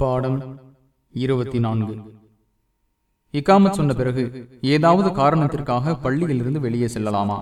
பாடம் இருபத்தி நான்கு இக்காமத் சொன்ன பிறகு ஏதாவது காரணத்திற்காக பள்ளியிலிருந்து வெளியே செல்லலாமா?